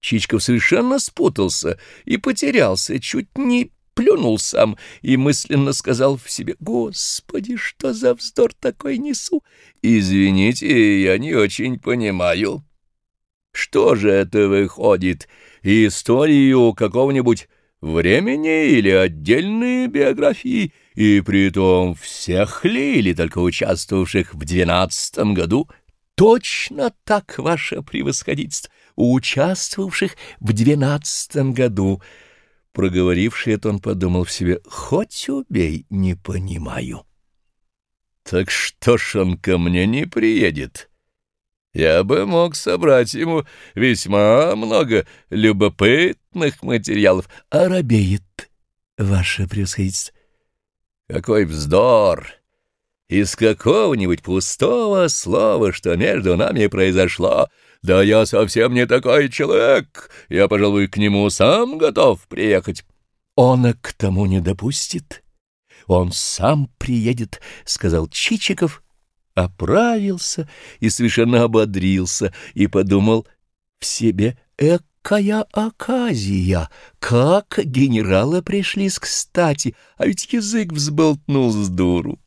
Чичков совершенно спутался и потерялся, чуть не плюнул сам и мысленно сказал в себе, «Господи, что за вздор такой несу! Извините, я не очень понимаю. Что же это выходит? Историю какого-нибудь времени или отдельные биографии, и притом всех ли или только участвовавших в двенадцатом году?» Точно так, ваше превосходительство, участвовавших в двенадцатом году. Проговоривший это, он подумал в себе, хоть убей, не понимаю. Так что ж он ко мне не приедет? Я бы мог собрать ему весьма много любопытных материалов. А робеет, ваше превосходительство. Какой вздор! Из какого-нибудь пустого слова, что между нами произошло. Да я совсем не такой человек, я, пожалуй, к нему сам готов приехать. Он к тому не допустит. Он сам приедет, — сказал Чичиков, оправился и совершенно ободрился, и подумал в себе, экая оказия, как генералы пришлись кстати, а ведь язык взболтнул с дуру.